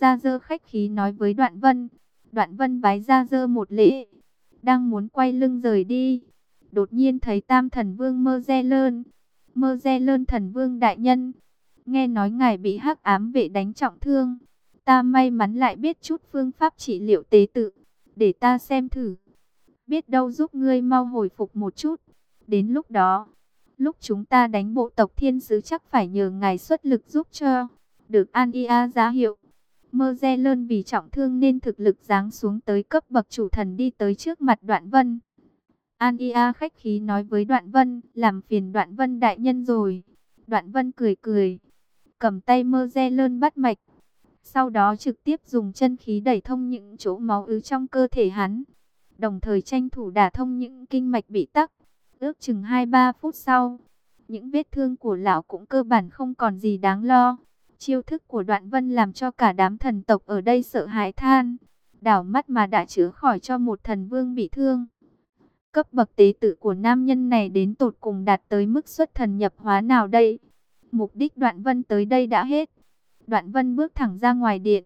Gia Dơ khách khí nói với Đoạn Vân. Đoạn Vân bái Gia Dơ một lễ, đang muốn quay lưng rời đi. Đột nhiên thấy Tam Thần Vương Mơ re Lơn. Mơ re Lơn Thần Vương Đại Nhân. Nghe nói ngài bị hắc ám vệ đánh trọng thương. Ta may mắn lại biết chút phương pháp trị liệu tế tự. Để ta xem thử. Biết đâu giúp ngươi mau hồi phục một chút. Đến lúc đó, lúc chúng ta đánh bộ tộc thiên sứ chắc phải nhờ ngài xuất lực giúp cho. Được An Ia giá hiệu. Mơ Dê Lơn vì trọng thương nên thực lực giáng xuống tới cấp bậc chủ thần đi tới trước mặt Đoạn Vân. An Ia khách khí nói với Đoạn Vân, làm phiền Đoạn Vân đại nhân rồi. Đoạn Vân cười cười, cầm tay Mơ Dê Lơn bắt mạch. Sau đó trực tiếp dùng chân khí đẩy thông những chỗ máu ứ trong cơ thể hắn. Đồng thời tranh thủ đả thông những kinh mạch bị tắc. Ước chừng 2-3 phút sau, những vết thương của lão cũng cơ bản không còn gì đáng lo. Chiêu thức của đoạn vân làm cho cả đám thần tộc ở đây sợ hãi than. Đảo mắt mà đã chữa khỏi cho một thần vương bị thương. Cấp bậc tế tự của nam nhân này đến tột cùng đạt tới mức xuất thần nhập hóa nào đây? Mục đích đoạn vân tới đây đã hết. Đoạn vân bước thẳng ra ngoài điện.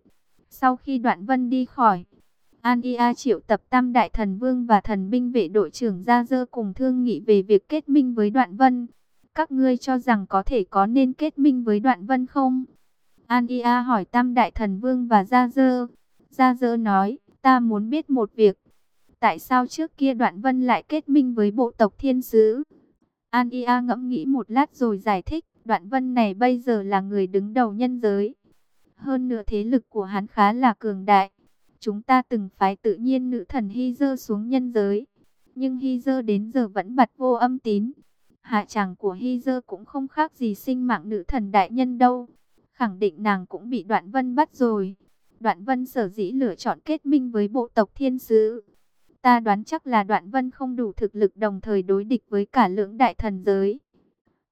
Sau khi đoạn vân đi khỏi, An Ia triệu tập tam đại thần vương và thần binh vệ đội trưởng ra dơ cùng thương nghị về việc kết minh với đoạn vân. Các ngươi cho rằng có thể có nên kết minh với đoạn vân không? An Ia hỏi tam đại thần vương và Gia Dơ. Gia Dơ nói, ta muốn biết một việc. Tại sao trước kia đoạn vân lại kết minh với bộ tộc thiên sứ? An Ia ngẫm nghĩ một lát rồi giải thích, đoạn vân này bây giờ là người đứng đầu nhân giới. Hơn nữa thế lực của hắn khá là cường đại. Chúng ta từng phái tự nhiên nữ thần Hy Dơ xuống nhân giới. Nhưng Hy Dơ đến giờ vẫn bật vô âm tín. Hạ chàng của Hy Dơ cũng không khác gì sinh mạng nữ thần đại nhân đâu khẳng định nàng cũng bị Đoạn Vân bắt rồi. Đoạn Vân sở dĩ lựa chọn kết minh với bộ tộc thiên sứ. Ta đoán chắc là Đoạn Vân không đủ thực lực đồng thời đối địch với cả lưỡng đại thần giới.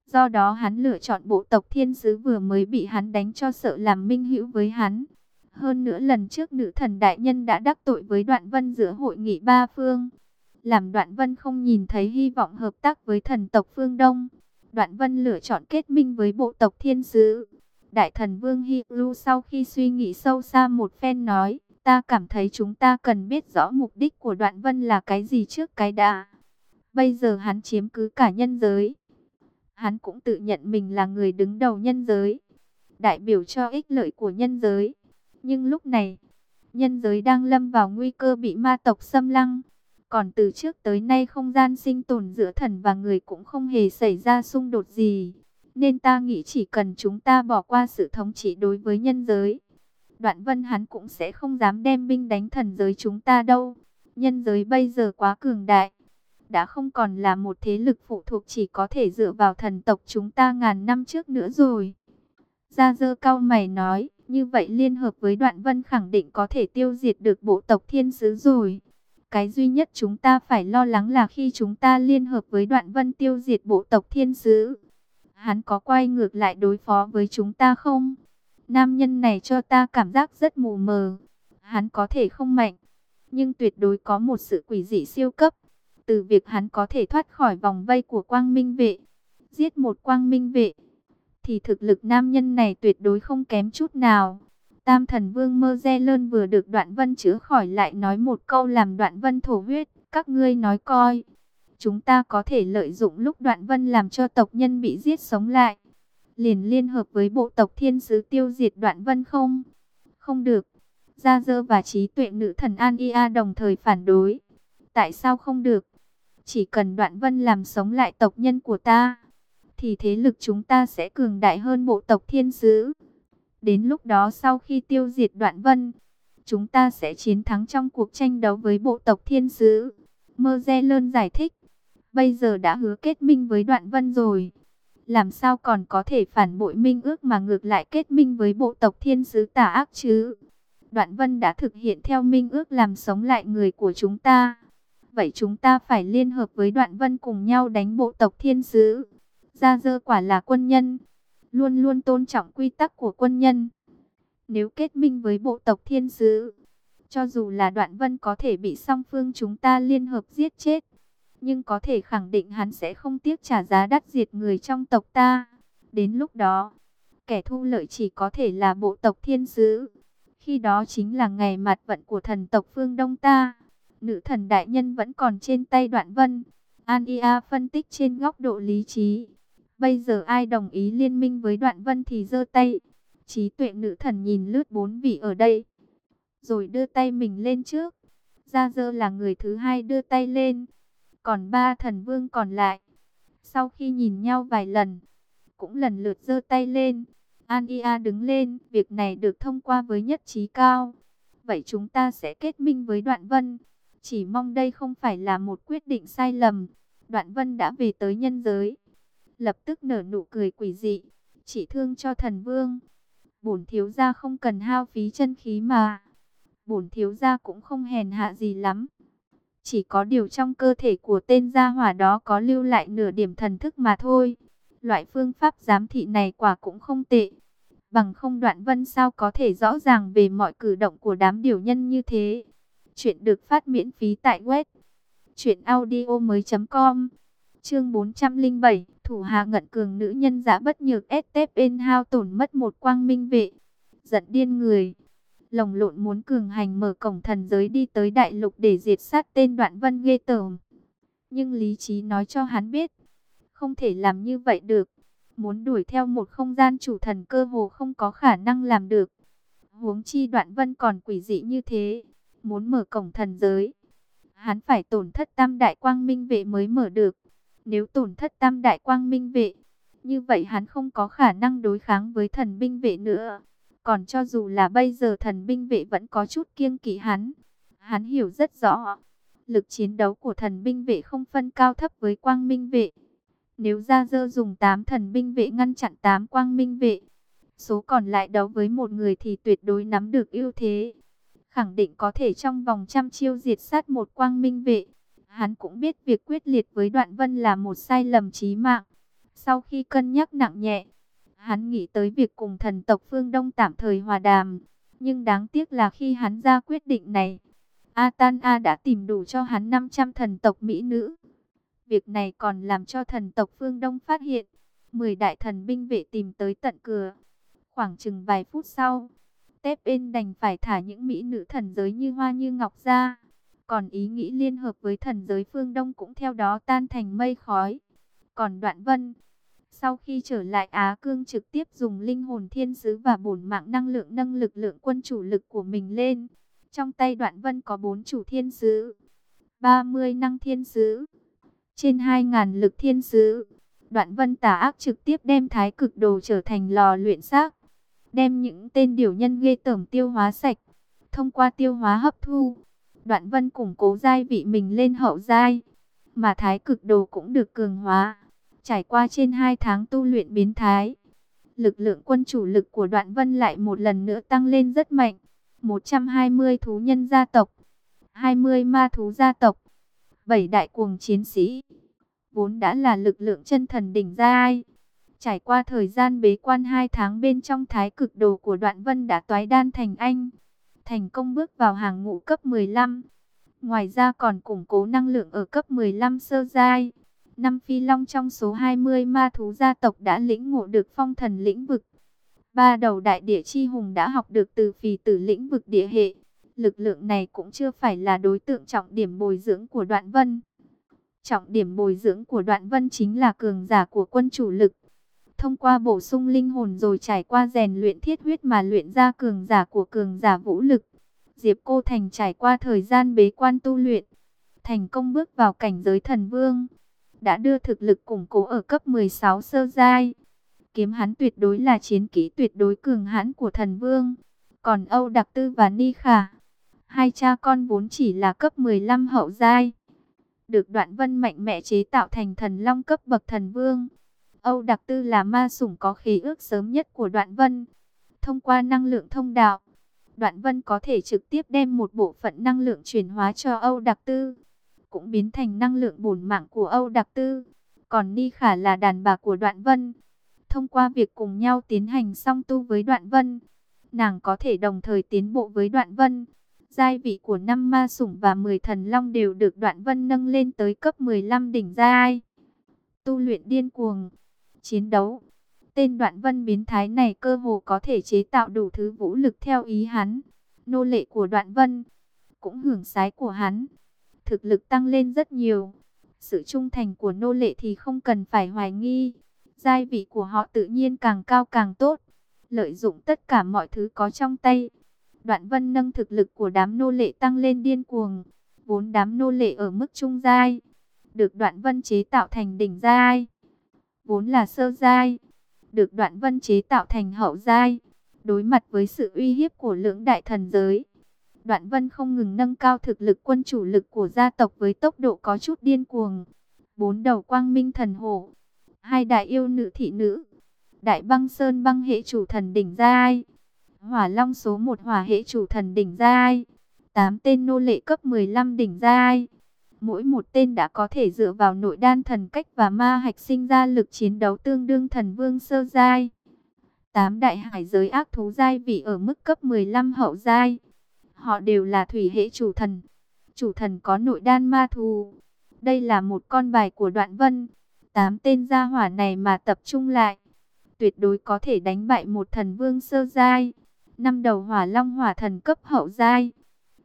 Do đó hắn lựa chọn bộ tộc thiên sứ vừa mới bị hắn đánh cho sợ làm minh hữu với hắn. Hơn nữa lần trước nữ thần đại nhân đã đắc tội với Đoạn Vân giữa hội nghị ba phương. Làm Đoạn Vân không nhìn thấy hy vọng hợp tác với thần tộc phương Đông. Đoạn Vân lựa chọn kết minh với bộ tộc thiên sứ. Đại thần Vương Hy Lu sau khi suy nghĩ sâu xa một phen nói, ta cảm thấy chúng ta cần biết rõ mục đích của đoạn vân là cái gì trước cái đã. Bây giờ hắn chiếm cứ cả nhân giới. Hắn cũng tự nhận mình là người đứng đầu nhân giới, đại biểu cho ích lợi của nhân giới. Nhưng lúc này, nhân giới đang lâm vào nguy cơ bị ma tộc xâm lăng. Còn từ trước tới nay không gian sinh tồn giữa thần và người cũng không hề xảy ra xung đột gì. Nên ta nghĩ chỉ cần chúng ta bỏ qua sự thống trị đối với nhân giới. Đoạn vân hắn cũng sẽ không dám đem binh đánh thần giới chúng ta đâu. Nhân giới bây giờ quá cường đại. Đã không còn là một thế lực phụ thuộc chỉ có thể dựa vào thần tộc chúng ta ngàn năm trước nữa rồi. Gia dơ cao mày nói, như vậy liên hợp với đoạn vân khẳng định có thể tiêu diệt được bộ tộc thiên sứ rồi. Cái duy nhất chúng ta phải lo lắng là khi chúng ta liên hợp với đoạn vân tiêu diệt bộ tộc thiên sứ hắn có quay ngược lại đối phó với chúng ta không? Nam nhân này cho ta cảm giác rất mù mờ. Hắn có thể không mạnh, nhưng tuyệt đối có một sự quỷ dị siêu cấp. Từ việc hắn có thể thoát khỏi vòng vây của quang minh vệ, giết một quang minh vệ, thì thực lực nam nhân này tuyệt đối không kém chút nào. Tam thần vương mơ re lơn vừa được đoạn vân chữa khỏi lại nói một câu làm đoạn vân thổ huyết. Các ngươi nói coi chúng ta có thể lợi dụng lúc đoạn vân làm cho tộc nhân bị giết sống lại. Liền liên hợp với bộ tộc thiên sứ tiêu diệt đoạn vân không? Không được. Gia dơ và trí tuệ nữ thần An Ia đồng thời phản đối. Tại sao không được? Chỉ cần đoạn vân làm sống lại tộc nhân của ta, thì thế lực chúng ta sẽ cường đại hơn bộ tộc thiên sứ. Đến lúc đó sau khi tiêu diệt đoạn vân, chúng ta sẽ chiến thắng trong cuộc tranh đấu với bộ tộc thiên sứ. Mơ Dê Lơn giải thích bây giờ đã hứa kết minh với Đoạn Vân rồi. Làm sao còn có thể phản bội minh ước mà ngược lại kết minh với bộ tộc thiên sứ tà ác chứ? Đoạn Vân đã thực hiện theo minh ước làm sống lại người của chúng ta. Vậy chúng ta phải liên hợp với Đoạn Vân cùng nhau đánh bộ tộc thiên sứ. Gia dơ quả là quân nhân, luôn luôn tôn trọng quy tắc của quân nhân. Nếu kết minh với bộ tộc thiên sứ, cho dù là Đoạn Vân có thể bị song phương chúng ta liên hợp giết chết, nhưng có thể khẳng định hắn sẽ không tiếc trả giá đắt diệt người trong tộc ta. Đến lúc đó, kẻ thu lợi chỉ có thể là bộ tộc thiên sứ. Khi đó chính là ngày mặt vận của thần tộc phương Đông ta. Nữ thần đại nhân vẫn còn trên tay đoạn vân. Ania phân tích trên góc độ lý trí. Bây giờ ai đồng ý liên minh với đoạn vân thì giơ tay. Trí tuệ nữ thần nhìn lướt bốn vị ở đây. Rồi đưa tay mình lên trước. Gia dơ là người thứ hai đưa tay lên. Còn ba thần vương còn lại. Sau khi nhìn nhau vài lần. Cũng lần lượt giơ tay lên. Ania đứng lên. Việc này được thông qua với nhất trí cao. Vậy chúng ta sẽ kết minh với đoạn vân. Chỉ mong đây không phải là một quyết định sai lầm. Đoạn vân đã về tới nhân giới. Lập tức nở nụ cười quỷ dị. Chỉ thương cho thần vương. Bổn thiếu gia không cần hao phí chân khí mà. Bổn thiếu gia cũng không hèn hạ gì lắm. Chỉ có điều trong cơ thể của tên gia hỏa đó có lưu lại nửa điểm thần thức mà thôi. Loại phương pháp giám thị này quả cũng không tệ. Bằng không đoạn vân sao có thể rõ ràng về mọi cử động của đám điều nhân như thế. Chuyện được phát miễn phí tại web. Chuyện audio mới.com Chương 407 Thủ hạ ngận cường nữ nhân giả bất nhược STPN hao tổn mất một quang minh vệ. Giận điên người. Lồng lộn muốn cường hành mở cổng thần giới đi tới đại lục để diệt sát tên đoạn vân ghê tởm. Nhưng lý trí nói cho hắn biết. Không thể làm như vậy được. Muốn đuổi theo một không gian chủ thần cơ hồ không có khả năng làm được. Huống chi đoạn vân còn quỷ dị như thế. Muốn mở cổng thần giới. Hắn phải tổn thất tam đại quang minh vệ mới mở được. Nếu tổn thất tam đại quang minh vệ, như vậy hắn không có khả năng đối kháng với thần binh vệ nữa. Còn cho dù là bây giờ thần binh vệ vẫn có chút kiêng kỵ hắn. Hắn hiểu rất rõ, lực chiến đấu của thần binh vệ không phân cao thấp với quang minh vệ. Nếu ra dơ dùng 8 thần binh vệ ngăn chặn 8 quang minh vệ, số còn lại đấu với một người thì tuyệt đối nắm được ưu thế. Khẳng định có thể trong vòng trăm chiêu diệt sát một quang minh vệ. Hắn cũng biết việc quyết liệt với đoạn vân là một sai lầm chí mạng. Sau khi cân nhắc nặng nhẹ, hắn nghĩ tới việc cùng thần tộc phương Đông tạm thời hòa đàm. Nhưng đáng tiếc là khi hắn ra quyết định này, Atan A đã tìm đủ cho hắn 500 thần tộc mỹ nữ. Việc này còn làm cho thần tộc phương Đông phát hiện. 10 đại thần binh vệ tìm tới tận cửa. Khoảng chừng vài phút sau, Tép đành phải thả những mỹ nữ thần giới như hoa như ngọc ra. Còn ý nghĩ liên hợp với thần giới phương Đông cũng theo đó tan thành mây khói. Còn đoạn vân, sau khi trở lại Á Cương trực tiếp dùng linh hồn thiên sứ và bổn mạng năng lượng nâng lực lượng quân chủ lực của mình lên. Trong tay đoạn vân có 4 chủ thiên sứ, 30 năng thiên sứ, trên 2.000 lực thiên sứ. Đoạn vân tà ác trực tiếp đem thái cực đồ trở thành lò luyện xác. Đem những tên điều nhân ghê tởm tiêu hóa sạch. Thông qua tiêu hóa hấp thu Đoạn vân củng cố giai vị mình lên hậu giai. Mà thái cực đồ cũng được cường hóa. Trải qua trên 2 tháng tu luyện biến thái. Lực lượng quân chủ lực của đoạn vân lại một lần nữa tăng lên rất mạnh. 120 thú nhân gia tộc. 20 ma thú gia tộc. 7 đại cuồng chiến sĩ. Vốn đã là lực lượng chân thần đỉnh giai. Trải qua thời gian bế quan 2 tháng bên trong thái cực đồ của đoạn vân đã toái đan thành anh, thành công bước vào hàng ngũ cấp 15. Ngoài ra còn củng cố năng lượng ở cấp 15 sơ giai. Năm phi long trong số 20 ma thú gia tộc đã lĩnh ngộ được phong thần lĩnh vực. Ba đầu đại địa chi hùng đã học được từ phì tử lĩnh vực địa hệ. Lực lượng này cũng chưa phải là đối tượng trọng điểm bồi dưỡng của đoạn vân. Trọng điểm bồi dưỡng của đoạn vân chính là cường giả của quân chủ lực thông qua bổ sung linh hồn rồi trải qua rèn luyện thiết huyết mà luyện ra cường giả của cường giả vũ lực. Diệp Cô Thành trải qua thời gian bế quan tu luyện, thành công bước vào cảnh giới thần vương, đã đưa thực lực củng cố ở cấp 16 sơ giai. Kiếm hắn tuyệt đối là chiến kỹ tuyệt đối cường hãn của thần vương. Còn Âu Đặc Tư và Ni Khả, hai cha con vốn chỉ là cấp 15 hậu giai, được Đoạn Vân mạnh mẽ chế tạo thành thần long cấp bậc thần vương. Âu Đặc Tư là ma sủng có khí ước sớm nhất của Đoạn Vân. Thông qua năng lượng thông đạo, Đoạn Vân có thể trực tiếp đem một bộ phận năng lượng chuyển hóa cho Âu Đặc Tư, cũng biến thành năng lượng bổn mạng của Âu Đặc Tư. Còn Ni Khả là đàn bà của Đoạn Vân. Thông qua việc cùng nhau tiến hành song tu với Đoạn Vân, nàng có thể đồng thời tiến bộ với Đoạn Vân. Giai vị của năm ma sủng và 10 thần long đều được Đoạn Vân nâng lên tới cấp 15 đỉnh giai. Tu luyện điên cuồng chiến đấu. Tên đoạn vân biến thái này cơ hồ có thể chế tạo đủ thứ vũ lực theo ý hắn. Nô lệ của đoạn vân cũng hưởng sái của hắn. Thực lực tăng lên rất nhiều. Sự trung thành của nô lệ thì không cần phải hoài nghi. Giai vị của họ tự nhiên càng cao càng tốt. Lợi dụng tất cả mọi thứ có trong tay. Đoạn vân nâng thực lực của đám nô lệ tăng lên điên cuồng. Vốn đám nô lệ ở mức trung giai. Được đoạn vân chế tạo thành đỉnh giai. Vốn là sơ giai. Được đoạn vân chế tạo thành hậu giai. Đối mặt với sự uy hiếp của lưỡng đại thần giới. Đoạn vân không ngừng nâng cao thực lực quân chủ lực của gia tộc với tốc độ có chút điên cuồng. Bốn đầu quang minh thần hổ. Hai đại yêu nữ thị nữ. Đại băng sơn băng hệ chủ thần đỉnh giai. Hỏa long số một hỏa hệ chủ thần đỉnh giai. Tám tên nô lệ cấp 15 đỉnh giai. Mỗi một tên đã có thể dựa vào nội đan thần cách và ma hạch sinh ra lực chiến đấu tương đương thần vương sơ giai. Tám đại hải giới ác thú giai vị ở mức cấp 15 hậu giai. Họ đều là thủy hệ chủ thần. Chủ thần có nội đan ma thù. Đây là một con bài của đoạn vân. Tám tên gia hỏa này mà tập trung lại. Tuyệt đối có thể đánh bại một thần vương sơ giai. Năm đầu hỏa long hỏa thần cấp hậu giai.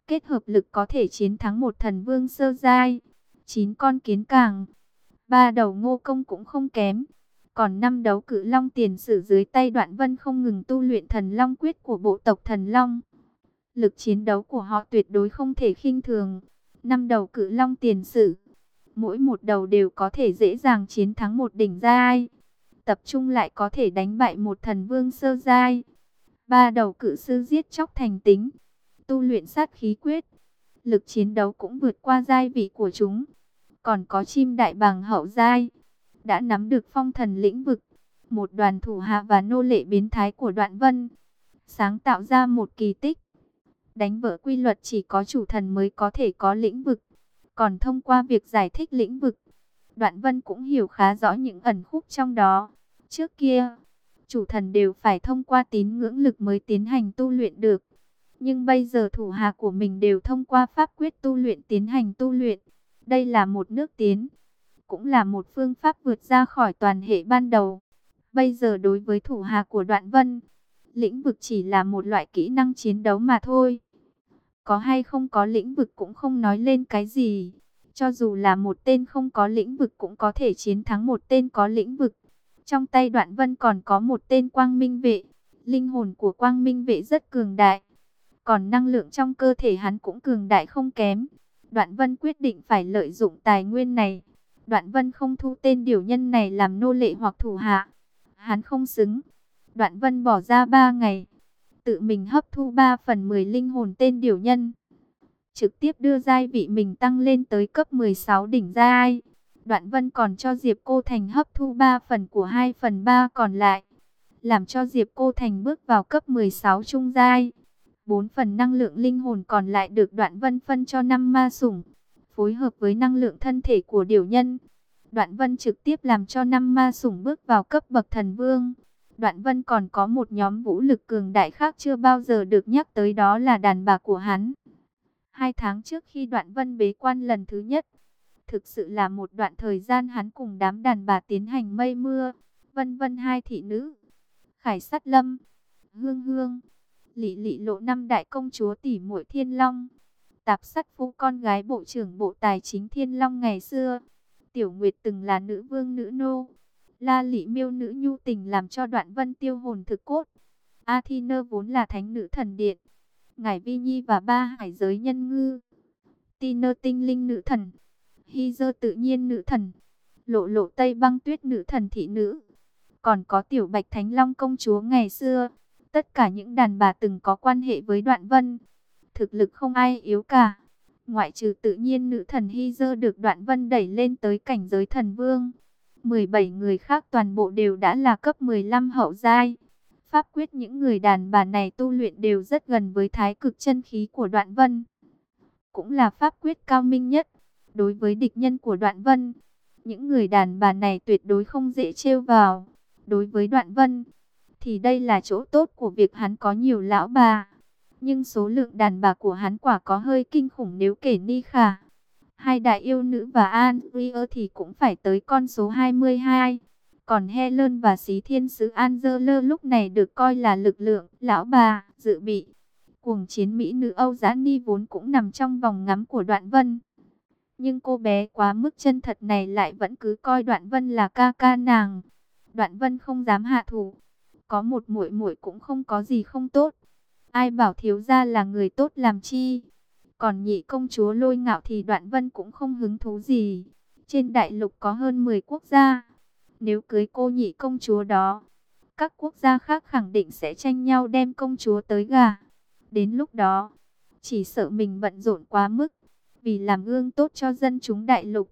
Kết hợp lực có thể chiến thắng một thần vương sơ giai. Chín con kiến càng. Ba đầu ngô công cũng không kém. Còn năm đấu cử long tiền sử dưới tay đoạn vân không ngừng tu luyện thần long quyết của bộ tộc thần long. Lực chiến đấu của họ tuyệt đối không thể khinh thường. Năm đầu cự long tiền sử. Mỗi một đầu đều có thể dễ dàng chiến thắng một đỉnh giai. Tập trung lại có thể đánh bại một thần vương sơ giai. Ba đầu cự sư giết chóc thành tính. Tu luyện sát khí quyết. Lực chiến đấu cũng vượt qua giai vị của chúng. Còn có chim đại bàng hậu giai. Đã nắm được phong thần lĩnh vực. Một đoàn thủ hạ và nô lệ biến thái của đoạn vân. Sáng tạo ra một kỳ tích Đánh vỡ quy luật chỉ có chủ thần mới có thể có lĩnh vực. Còn thông qua việc giải thích lĩnh vực, Đoạn Vân cũng hiểu khá rõ những ẩn khúc trong đó. Trước kia, chủ thần đều phải thông qua tín ngưỡng lực mới tiến hành tu luyện được. Nhưng bây giờ thủ hạ của mình đều thông qua pháp quyết tu luyện tiến hành tu luyện. Đây là một nước tiến, cũng là một phương pháp vượt ra khỏi toàn hệ ban đầu. Bây giờ đối với thủ hạ của Đoạn Vân, lĩnh vực chỉ là một loại kỹ năng chiến đấu mà thôi. Có hay không có lĩnh vực cũng không nói lên cái gì. Cho dù là một tên không có lĩnh vực cũng có thể chiến thắng một tên có lĩnh vực. Trong tay đoạn vân còn có một tên quang minh vệ. Linh hồn của quang minh vệ rất cường đại. Còn năng lượng trong cơ thể hắn cũng cường đại không kém. Đoạn vân quyết định phải lợi dụng tài nguyên này. Đoạn vân không thu tên điều nhân này làm nô lệ hoặc thủ hạ. Hắn không xứng. Đoạn vân bỏ ra ba ngày tự mình hấp thu 3 phần 10 linh hồn tên điều nhân. Trực tiếp đưa giai vị mình tăng lên tới cấp 16 đỉnh giai. Đoạn vân còn cho Diệp Cô Thành hấp thu 3 phần của 2 phần 3 còn lại. Làm cho Diệp Cô Thành bước vào cấp 16 trung giai. 4 phần năng lượng linh hồn còn lại được đoạn vân phân cho 5 ma sủng. Phối hợp với năng lượng thân thể của điều nhân. Đoạn vân trực tiếp làm cho 5 ma sủng bước vào cấp bậc thần vương. Đoạn Vân còn có một nhóm vũ lực cường đại khác chưa bao giờ được nhắc tới đó là đàn bà của hắn. Hai tháng trước khi Đoạn Vân bế quan lần thứ nhất, thực sự là một đoạn thời gian hắn cùng đám đàn bà tiến hành mây mưa, vân vân hai thị nữ, Khải Sắt Lâm, Hương Hương, Lị Lị Lộ năm đại công chúa tỷ muội Thiên Long, Tạp Sắt Phu con gái bộ trưởng bộ tài chính Thiên Long ngày xưa. Tiểu Nguyệt từng là nữ vương nữ nô, La Lị Miêu nữ nhu tình làm cho Đoạn Vân tiêu hồn thực cốt. Athena vốn là thánh nữ thần điện, Ngải Vi Nhi và ba hải giới nhân ngư. Tiner tinh linh nữ thần, Hy dơ tự nhiên nữ thần, Lộ lộ Tây băng tuyết nữ thần thị nữ. Còn có tiểu bạch thánh long công chúa ngày xưa. Tất cả những đàn bà từng có quan hệ với Đoạn Vân. Thực lực không ai yếu cả. Ngoại trừ tự nhiên nữ thần Hy dơ được Đoạn Vân đẩy lên tới cảnh giới thần vương. 17 người khác toàn bộ đều đã là cấp 15 hậu giai. Pháp quyết những người đàn bà này tu luyện đều rất gần với thái cực chân khí của đoạn vân. Cũng là pháp quyết cao minh nhất. Đối với địch nhân của đoạn vân, những người đàn bà này tuyệt đối không dễ trêu vào. Đối với đoạn vân, thì đây là chỗ tốt của việc hắn có nhiều lão bà. Nhưng số lượng đàn bà của hắn quả có hơi kinh khủng nếu kể Ni Khả. Hai đại yêu nữ và Andrea thì cũng phải tới con số 22. Còn Helen và Xí Thiên Sứ Angela lúc này được coi là lực lượng lão bà, dự bị. Cuồng chiến Mỹ nữ Âu Giã Ni vốn cũng nằm trong vòng ngắm của Đoạn Vân. Nhưng cô bé quá mức chân thật này lại vẫn cứ coi Đoạn Vân là ca ca nàng. Đoạn Vân không dám hạ thủ. Có một muội muội cũng không có gì không tốt. Ai bảo thiếu gia là người tốt làm chi? Còn nhị công chúa lôi ngạo thì Đoạn Vân cũng không hứng thú gì. Trên đại lục có hơn 10 quốc gia. Nếu cưới cô nhị công chúa đó, các quốc gia khác khẳng định sẽ tranh nhau đem công chúa tới gà. Đến lúc đó, chỉ sợ mình bận rộn quá mức, vì làm gương tốt cho dân chúng đại lục.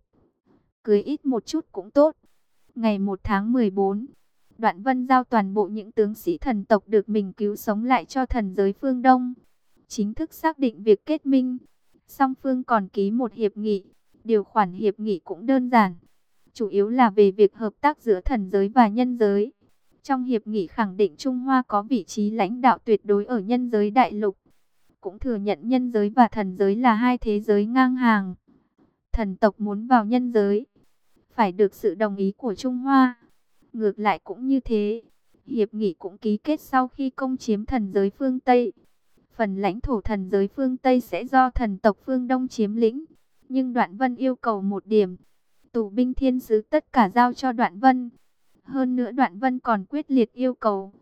Cưới ít một chút cũng tốt. Ngày 1 tháng 14, Đoạn Vân giao toàn bộ những tướng sĩ thần tộc được mình cứu sống lại cho thần giới phương Đông. Chính thức xác định việc kết minh. Song phương còn ký một hiệp nghị. Điều khoản hiệp nghị cũng đơn giản. Chủ yếu là về việc hợp tác giữa thần giới và nhân giới. Trong hiệp nghị khẳng định Trung Hoa có vị trí lãnh đạo tuyệt đối ở nhân giới đại lục. Cũng thừa nhận nhân giới và thần giới là hai thế giới ngang hàng. Thần tộc muốn vào nhân giới. Phải được sự đồng ý của Trung Hoa. Ngược lại cũng như thế. Hiệp nghị cũng ký kết sau khi công chiếm thần giới phương Tây. Phần lãnh thổ thần giới phương Tây sẽ do thần tộc phương Đông chiếm lĩnh. Nhưng Đoạn Vân yêu cầu một điểm. Tù binh thiên sứ tất cả giao cho Đoạn Vân. Hơn nữa Đoạn Vân còn quyết liệt yêu cầu.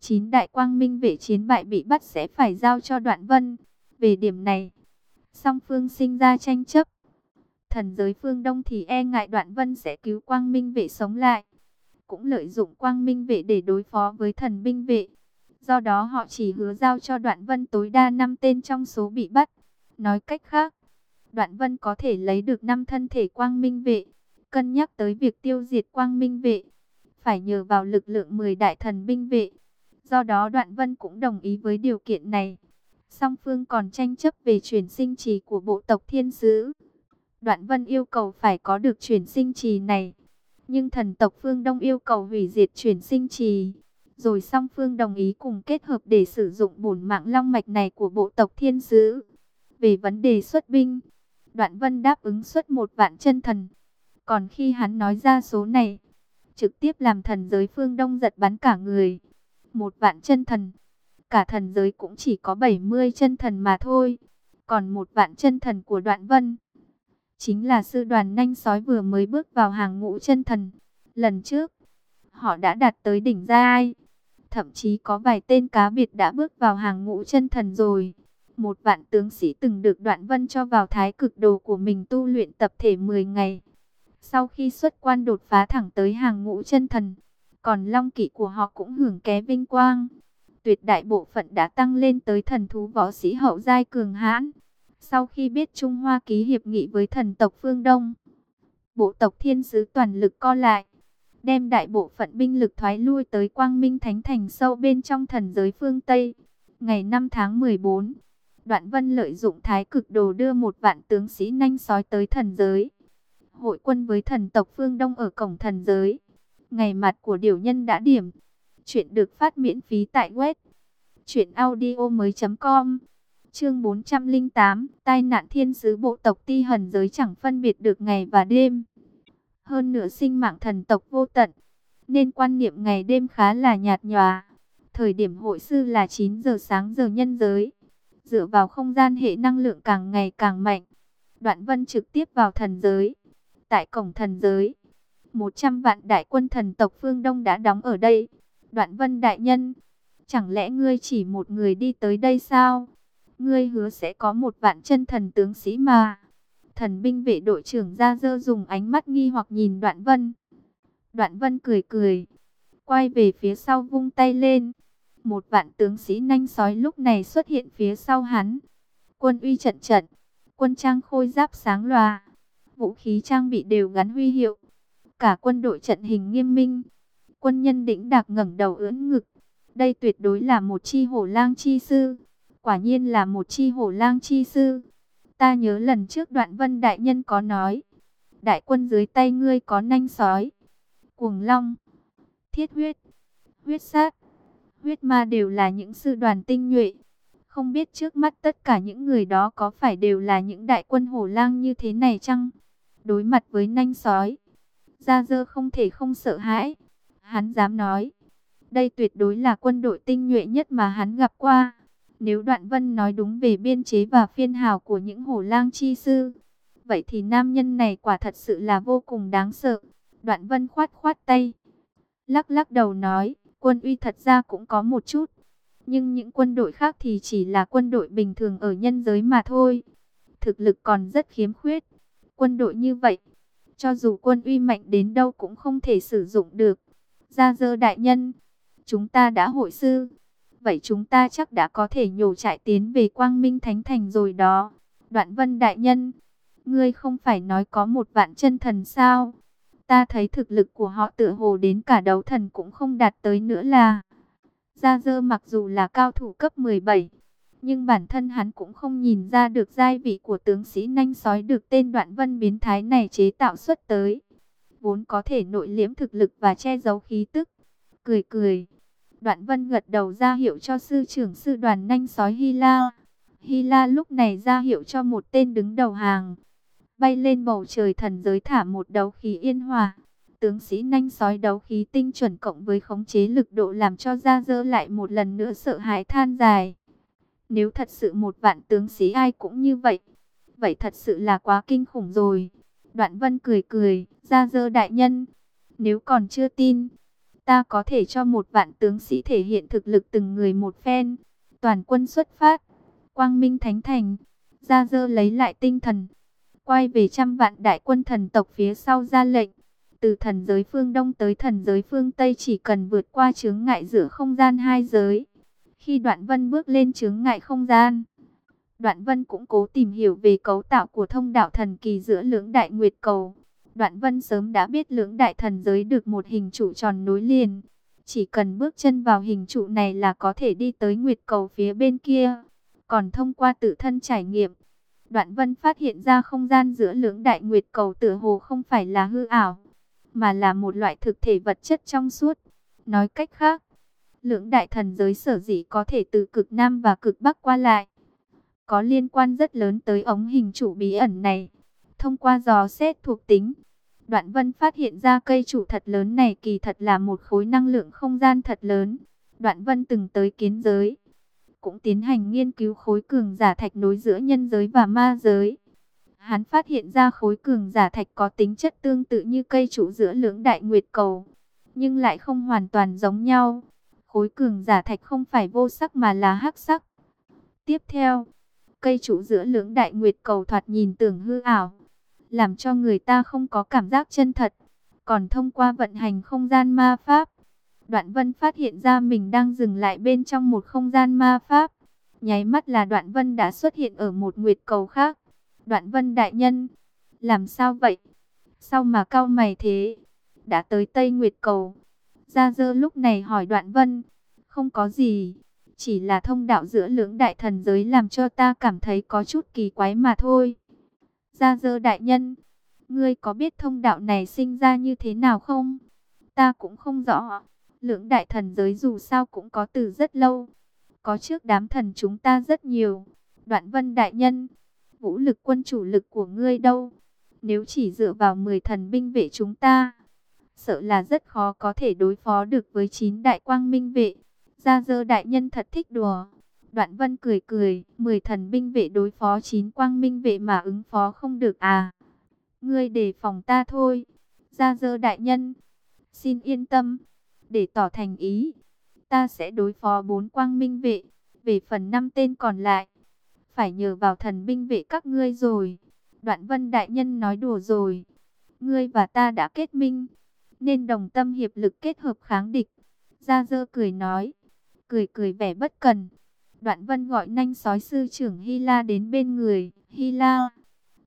Chín đại quang minh vệ chiến bại bị bắt sẽ phải giao cho Đoạn Vân. Về điểm này, song phương sinh ra tranh chấp. Thần giới phương Đông thì e ngại Đoạn Vân sẽ cứu quang minh vệ sống lại. Cũng lợi dụng quang minh vệ để đối phó với thần binh vệ. Do đó họ chỉ hứa giao cho Đoạn Vân tối đa 5 tên trong số bị bắt. Nói cách khác, Đoạn Vân có thể lấy được 5 thân thể quang minh vệ. Cân nhắc tới việc tiêu diệt quang minh vệ, phải nhờ vào lực lượng 10 đại thần binh vệ. Do đó Đoạn Vân cũng đồng ý với điều kiện này. Song phương còn tranh chấp về chuyển sinh trì của bộ tộc thiên sứ. Đoạn Vân yêu cầu phải có được chuyển sinh trì này. Nhưng thần tộc phương Đông yêu cầu hủy diệt chuyển sinh trì. Rồi song phương đồng ý cùng kết hợp để sử dụng bổn mạng long mạch này của bộ tộc thiên sứ. Về vấn đề xuất binh, Đoạn Vân đáp ứng xuất một vạn chân thần. Còn khi hắn nói ra số này, trực tiếp làm thần giới phương Đông giật bắn cả người. Một vạn chân thần, cả thần giới cũng chỉ có 70 chân thần mà thôi. Còn một vạn chân thần của Đoạn Vân, chính là sư đoàn nanh sói vừa mới bước vào hàng ngũ chân thần. Lần trước, họ đã đạt tới đỉnh gia ai. Thậm chí có vài tên cá biệt đã bước vào hàng ngũ chân thần rồi. Một vạn tướng sĩ từng được đoạn vân cho vào thái cực đồ của mình tu luyện tập thể 10 ngày. Sau khi xuất quan đột phá thẳng tới hàng ngũ chân thần, còn long kỵ của họ cũng hưởng ké vinh quang. Tuyệt đại bộ phận đã tăng lên tới thần thú võ sĩ hậu giai cường hãn. Sau khi biết Trung Hoa ký hiệp nghị với thần tộc phương Đông, bộ tộc thiên sứ toàn lực co lại, đem đại bộ phận binh lực thoái lui tới Quang Minh Thánh Thành sâu bên trong thần giới phương Tây. Ngày 5 tháng 14, Đoạn Vân lợi dụng thái cực đồ đưa một vạn tướng sĩ nhanh sói tới thần giới. Hội quân với thần tộc phương Đông ở cổng thần giới. Ngày mặt của điều nhân đã điểm. Chuyện được phát miễn phí tại web. Chuyện audio mới.com Chương 408 Tai nạn thiên sứ bộ tộc ti hần giới chẳng phân biệt được ngày và đêm. Hơn nửa sinh mạng thần tộc vô tận. Nên quan niệm ngày đêm khá là nhạt nhòa. Thời điểm hội sư là 9 giờ sáng giờ nhân giới dựa vào không gian hệ năng lượng càng ngày càng mạnh. Đoạn vân trực tiếp vào thần giới. Tại cổng thần giới, 100 vạn đại quân thần tộc phương Đông đã đóng ở đây. Đoạn vân đại nhân, chẳng lẽ ngươi chỉ một người đi tới đây sao? Ngươi hứa sẽ có một vạn chân thần tướng sĩ mà. Thần binh vệ đội trưởng ra dơ dùng ánh mắt nghi hoặc nhìn đoạn vân. Đoạn vân cười cười, quay về phía sau vung tay lên. Một vạn tướng sĩ nanh sói lúc này xuất hiện phía sau hắn. Quân uy trận trận, quân trang khôi giáp sáng loà, vũ khí trang bị đều gắn huy hiệu. Cả quân đội trận hình nghiêm minh, quân nhân đĩnh đạc ngẩng đầu ưỡn ngực. Đây tuyệt đối là một chi hổ lang chi sư. Quả nhiên là một chi hổ lang chi sư. Ta nhớ lần trước đoạn vân đại nhân có nói. Đại quân dưới tay ngươi có nanh sói. Cuồng long. Thiết huyết. Huyết sát huyết ma đều là những sư đoàn tinh nhuệ. Không biết trước mắt tất cả những người đó có phải đều là những đại quân hổ lang như thế này chăng? Đối mặt với nanh sói, Gia Dơ không thể không sợ hãi. Hắn dám nói, đây tuyệt đối là quân đội tinh nhuệ nhất mà hắn gặp qua. Nếu Đoạn Vân nói đúng về biên chế và phiên hào của những hổ lang chi sư, vậy thì nam nhân này quả thật sự là vô cùng đáng sợ. Đoạn Vân khoát khoát tay, lắc lắc đầu nói, quân uy thật ra cũng có một chút. Nhưng những quân đội khác thì chỉ là quân đội bình thường ở nhân giới mà thôi. Thực lực còn rất khiếm khuyết. Quân đội như vậy, cho dù quân uy mạnh đến đâu cũng không thể sử dụng được. Gia dơ đại nhân, chúng ta đã hội sư. Vậy chúng ta chắc đã có thể nhổ trại tiến về Quang Minh Thánh Thành rồi đó. Đoạn vân đại nhân, ngươi không phải nói có một vạn chân thần sao? Ta thấy thực lực của họ tự hồ đến cả đấu thần cũng không đạt tới nữa là. Gia dơ mặc dù là cao thủ cấp 17, nhưng bản thân hắn cũng không nhìn ra được giai vị của tướng sĩ nanh sói được tên đoạn vân biến thái này chế tạo xuất tới. Vốn có thể nội liễm thực lực và che giấu khí tức. Cười cười. Đoạn vân gật đầu ra hiệu cho sư trưởng sư đoàn nhanh sói Hy La. Hy La lúc này ra hiệu cho một tên đứng đầu hàng. Bay lên bầu trời thần giới thả một đấu khí yên hòa. Tướng sĩ nhanh sói đấu khí tinh chuẩn cộng với khống chế lực độ làm cho ra dơ lại một lần nữa sợ hãi than dài. Nếu thật sự một vạn tướng sĩ ai cũng như vậy, vậy thật sự là quá kinh khủng rồi. Đoạn vân cười cười, ra dơ đại nhân. Nếu còn chưa tin, ta có thể cho một vạn tướng sĩ thể hiện thực lực từng người một phen. Toàn quân xuất phát, quang minh thánh thành, ra dơ lấy lại tinh thần. Quay về trăm vạn đại quân thần tộc phía sau ra lệnh. Từ thần giới phương Đông tới thần giới phương Tây chỉ cần vượt qua chướng ngại giữa không gian hai giới khi Đoạn Vân bước lên chướng ngại không gian, Đoạn Vân cũng cố tìm hiểu về cấu tạo của thông đạo thần kỳ giữa lưỡng đại nguyệt cầu. Đoạn Vân sớm đã biết lưỡng đại thần giới được một hình trụ tròn nối liền. Chỉ cần bước chân vào hình trụ này là có thể đi tới nguyệt cầu phía bên kia. Còn thông qua tự thân trải nghiệm, Đoạn Vân phát hiện ra không gian giữa lưỡng đại nguyệt cầu tựa hồ không phải là hư ảo, mà là một loại thực thể vật chất trong suốt. Nói cách khác, lưỡng đại thần giới sở dĩ có thể từ cực Nam và cực Bắc qua lại. Có liên quan rất lớn tới ống hình trụ bí ẩn này. Thông qua dò xét thuộc tính, Đoạn Vân phát hiện ra cây trụ thật lớn này kỳ thật là một khối năng lượng không gian thật lớn. Đoạn Vân từng tới kiến giới, cũng tiến hành nghiên cứu khối cường giả thạch nối giữa nhân giới và ma giới. Hắn phát hiện ra khối cường giả thạch có tính chất tương tự như cây trụ giữa lưỡng đại nguyệt cầu, nhưng lại không hoàn toàn giống nhau. Khối cường giả thạch không phải vô sắc mà là hắc sắc. Tiếp theo, cây trụ giữa lưỡng đại nguyệt cầu thoạt nhìn tưởng hư ảo, làm cho người ta không có cảm giác chân thật. Còn thông qua vận hành không gian ma pháp, Đoạn Vân phát hiện ra mình đang dừng lại bên trong một không gian ma pháp. Nháy mắt là Đoạn Vân đã xuất hiện ở một nguyệt cầu khác. Đoạn Vân đại nhân, làm sao vậy? Sao mà cao mày thế? Đã tới Tây Nguyệt cầu, Gia Dơ lúc này hỏi Đoạn Vân, không có gì, chỉ là thông đạo giữa lưỡng đại thần giới làm cho ta cảm thấy có chút kỳ quái mà thôi. Gia Dơ đại nhân, ngươi có biết thông đạo này sinh ra như thế nào không? Ta cũng không rõ. Lưỡng đại thần giới dù sao cũng có từ rất lâu. Có trước đám thần chúng ta rất nhiều. Đoạn Vân đại nhân, vũ lực quân chủ lực của ngươi đâu? Nếu chỉ dựa vào 10 thần binh vệ chúng ta, sợ là rất khó có thể đối phó được với chín đại quang minh vệ. Gia dơ đại nhân thật thích đùa. Đoạn vân cười cười, mười thần binh vệ đối phó chín quang minh vệ mà ứng phó không được à. Ngươi đề phòng ta thôi. Gia dơ đại nhân, xin yên tâm, để tỏ thành ý. Ta sẽ đối phó bốn quang minh vệ, về phần năm tên còn lại. Phải nhờ vào thần binh vệ các ngươi rồi. Đoạn vân đại nhân nói đùa rồi. Ngươi và ta đã kết minh nên đồng tâm hiệp lực kết hợp kháng địch. Gia dơ cười nói, cười cười vẻ bất cần. Đoạn vân gọi nhanh sói sư trưởng Hy La đến bên người. Hy La,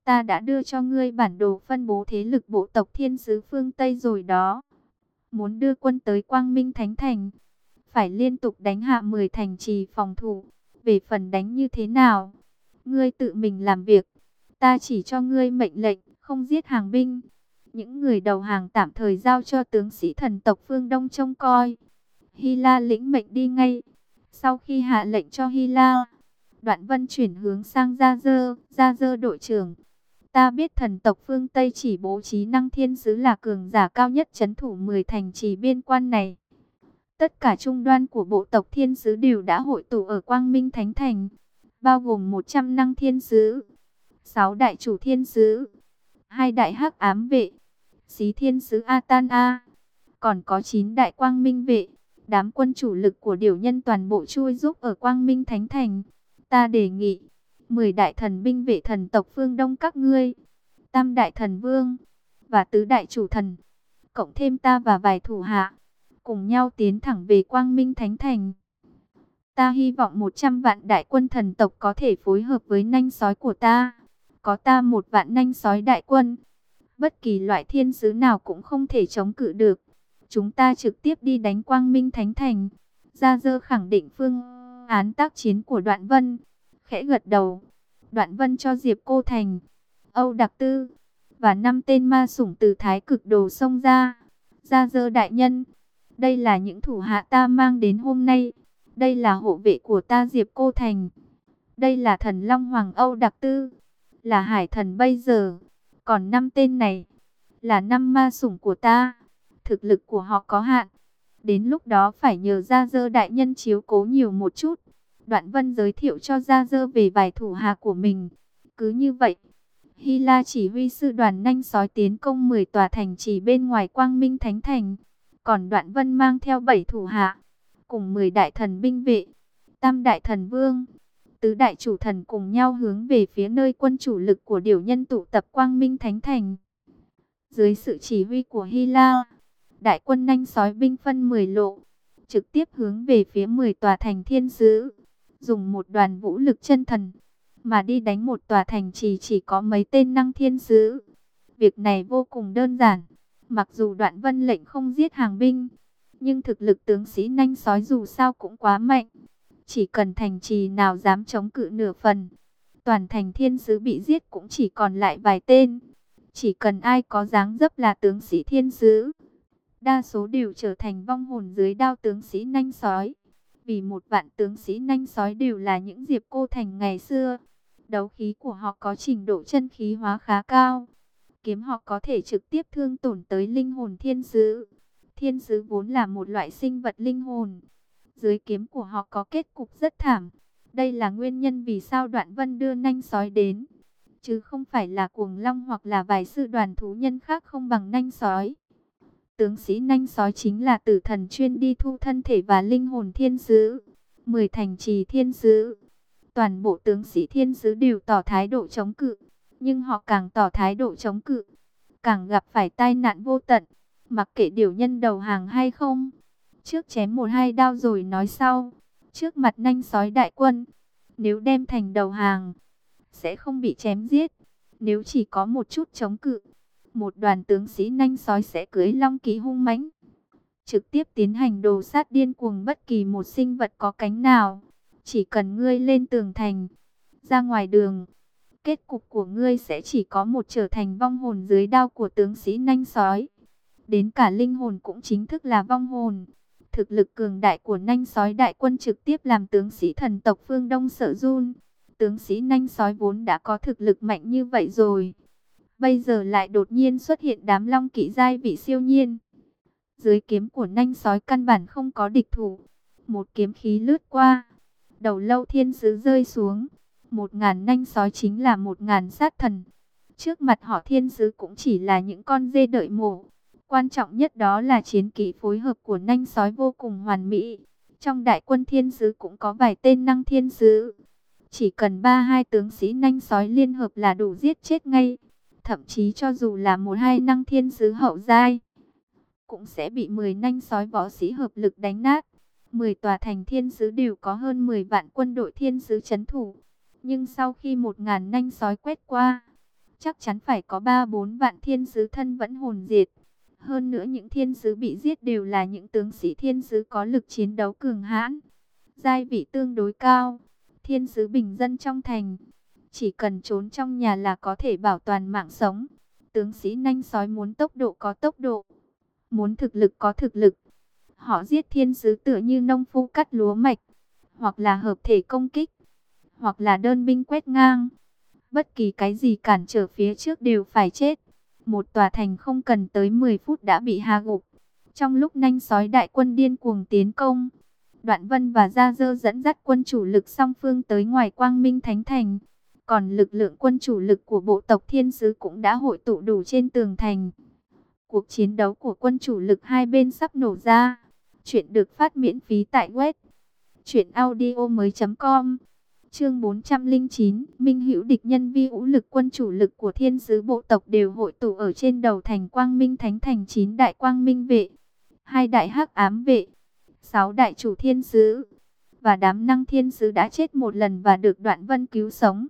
ta đã đưa cho ngươi bản đồ phân bố thế lực bộ tộc thiên sứ phương Tây rồi đó. Muốn đưa quân tới Quang Minh Thánh Thành, phải liên tục đánh hạ 10 thành trì phòng thủ. Về phần đánh như thế nào, ngươi tự mình làm việc. Ta chỉ cho ngươi mệnh lệnh, không giết hàng binh những người đầu hàng tạm thời giao cho tướng sĩ thần tộc phương Đông trông coi. Hy La lĩnh mệnh đi ngay. Sau khi hạ lệnh cho Hy La, Đoạn Vân chuyển hướng sang Gia Dơ, Gia Dơ đội trưởng. Ta biết thần tộc phương Tây chỉ bố trí năng thiên sứ là cường giả cao nhất chấn thủ 10 thành trì biên quan này. Tất cả trung đoan của bộ tộc thiên sứ đều đã hội tụ ở Quang Minh Thánh Thành, bao gồm 100 năng thiên sứ, 6 đại chủ thiên sứ, hai đại hắc ám vệ, xí thiên sứ Atan A, còn có 9 đại quang minh vệ, đám quân chủ lực của điều nhân toàn bộ chui giúp ở Quang Minh Thánh Thành. Ta đề nghị, 10 đại thần binh vệ thần tộc phương Đông các ngươi, tam đại thần vương và tứ đại chủ thần, cộng thêm ta và vài thủ hạ, cùng nhau tiến thẳng về Quang Minh Thánh Thành. Ta hy vọng 100 vạn đại quân thần tộc có thể phối hợp với nanh sói của ta. Có ta một vạn nanh sói đại quân. Bất kỳ loại thiên sứ nào cũng không thể chống cự được. Chúng ta trực tiếp đi đánh Quang Minh Thánh Thành. Gia dơ khẳng định phương án tác chiến của Đoạn Vân. Khẽ gật đầu. Đoạn Vân cho Diệp Cô Thành, Âu Đặc Tư và năm tên ma sủng từ Thái Cực Đồ xông ra. Gia dơ đại nhân. Đây là những thủ hạ ta mang đến hôm nay. Đây là hộ vệ của ta Diệp Cô Thành. Đây là thần Long Hoàng Âu Đặc Tư. Là hải thần bây giờ. Còn năm tên này. Là năm ma sủng của ta. Thực lực của họ có hạn. Đến lúc đó phải nhờ Gia Dơ đại nhân chiếu cố nhiều một chút. Đoạn Vân giới thiệu cho Gia Dơ về vài thủ hạ của mình. Cứ như vậy. Hy La chỉ huy sư đoàn nhanh sói tiến công 10 tòa thành chỉ bên ngoài Quang Minh Thánh Thành. Còn Đoạn Vân mang theo 7 thủ hạ cùng 10 đại thần binh vệ, tam đại thần vương, tứ đại chủ thần cùng nhau hướng về phía nơi quân chủ lực của điều nhân tụ tập Quang Minh Thánh Thành. Dưới sự chỉ huy của Hy La, đại quân nhanh sói binh phân 10 lộ, trực tiếp hướng về phía 10 tòa thành thiên sứ, dùng một đoàn vũ lực chân thần, mà đi đánh một tòa thành chỉ chỉ có mấy tên năng thiên sứ. Việc này vô cùng đơn giản, mặc dù đoạn vân lệnh không giết hàng binh, nhưng thực lực tướng sĩ nhanh sói dù sao cũng quá mạnh. Chỉ cần thành trì nào dám chống cự nửa phần. Toàn thành thiên sứ bị giết cũng chỉ còn lại vài tên. Chỉ cần ai có dáng dấp là tướng sĩ thiên sứ. Đa số đều trở thành vong hồn dưới đao tướng sĩ nanh sói. Vì một vạn tướng sĩ nanh sói đều là những diệp cô thành ngày xưa. Đấu khí của họ có trình độ chân khí hóa khá cao. Kiếm họ có thể trực tiếp thương tổn tới linh hồn thiên sứ. Thiên sứ vốn là một loại sinh vật linh hồn. Dưới kiếm của họ có kết cục rất thảm. Đây là nguyên nhân vì sao đoạn vân đưa nanh sói đến. Chứ không phải là cuồng long hoặc là vài sư đoàn thú nhân khác không bằng nanh sói. Tướng sĩ nanh sói chính là tử thần chuyên đi thu thân thể và linh hồn thiên sứ. Mười thành trì thiên sứ. Toàn bộ tướng sĩ thiên sứ đều tỏ thái độ chống cự. Nhưng họ càng tỏ thái độ chống cự. Càng gặp phải tai nạn vô tận mặc kệ điều nhân đầu hàng hay không. Trước chém một hai đao rồi nói sau. Trước mặt nanh sói đại quân, nếu đem thành đầu hàng, sẽ không bị chém giết. Nếu chỉ có một chút chống cự, một đoàn tướng sĩ nanh sói sẽ cưới long ký hung mãnh. Trực tiếp tiến hành đồ sát điên cuồng bất kỳ một sinh vật có cánh nào. Chỉ cần ngươi lên tường thành, ra ngoài đường, kết cục của ngươi sẽ chỉ có một trở thành vong hồn dưới đao của tướng sĩ nanh sói. Đến cả linh hồn cũng chính thức là vong hồn. Thực lực cường đại của nanh sói đại quân trực tiếp làm tướng sĩ thần tộc phương Đông sợ run. Tướng sĩ nanh sói vốn đã có thực lực mạnh như vậy rồi. Bây giờ lại đột nhiên xuất hiện đám long kỵ giai vị siêu nhiên. Dưới kiếm của nanh sói căn bản không có địch thủ. Một kiếm khí lướt qua. Đầu lâu thiên sứ rơi xuống. Một ngàn nanh sói chính là một ngàn sát thần. Trước mặt họ thiên sứ cũng chỉ là những con dê đợi mổ. Quan trọng nhất đó là chiến kỹ phối hợp của nanh sói vô cùng hoàn mỹ. Trong đại quân thiên sứ cũng có vài tên năng thiên sứ. Chỉ cần ba hai tướng sĩ nanh sói liên hợp là đủ giết chết ngay. Thậm chí cho dù là một hai năng thiên sứ hậu giai, cũng sẽ bị 10 nanh sói võ sĩ hợp lực đánh nát. 10 tòa thành thiên sứ đều có hơn 10 vạn quân đội thiên sứ chấn thủ. Nhưng sau khi một ngàn nanh sói quét qua, chắc chắn phải có 3-4 vạn thiên sứ thân vẫn hồn diệt. Hơn nữa những thiên sứ bị giết đều là những tướng sĩ thiên sứ có lực chiến đấu cường hãn, giai vị tương đối cao, thiên sứ bình dân trong thành, chỉ cần trốn trong nhà là có thể bảo toàn mạng sống. Tướng sĩ nanh sói muốn tốc độ có tốc độ, muốn thực lực có thực lực. Họ giết thiên sứ tựa như nông phu cắt lúa mạch, hoặc là hợp thể công kích, hoặc là đơn binh quét ngang. Bất kỳ cái gì cản trở phía trước đều phải chết. Một tòa thành không cần tới 10 phút đã bị hạ gục. Trong lúc nanh sói đại quân điên cuồng tiến công, Đoạn Vân và Gia Dơ dẫn dắt quân chủ lực song phương tới ngoài Quang Minh Thánh Thành. Còn lực lượng quân chủ lực của bộ tộc Thiên Sứ cũng đã hội tụ đủ trên tường thành. Cuộc chiến đấu của quân chủ lực hai bên sắp nổ ra. Chuyện được phát miễn phí tại web truyệnaudiomoi.com. Chương 409, Minh Hữu địch nhân vi vũ lực quân chủ lực của Thiên sứ bộ tộc đều hội tụ ở trên đầu thành Quang Minh Thánh thành chín đại Quang Minh vệ, hai đại Hắc ám vệ, sáu đại chủ thiên sứ và đám năng thiên sứ đã chết một lần và được Đoạn Vân cứu sống.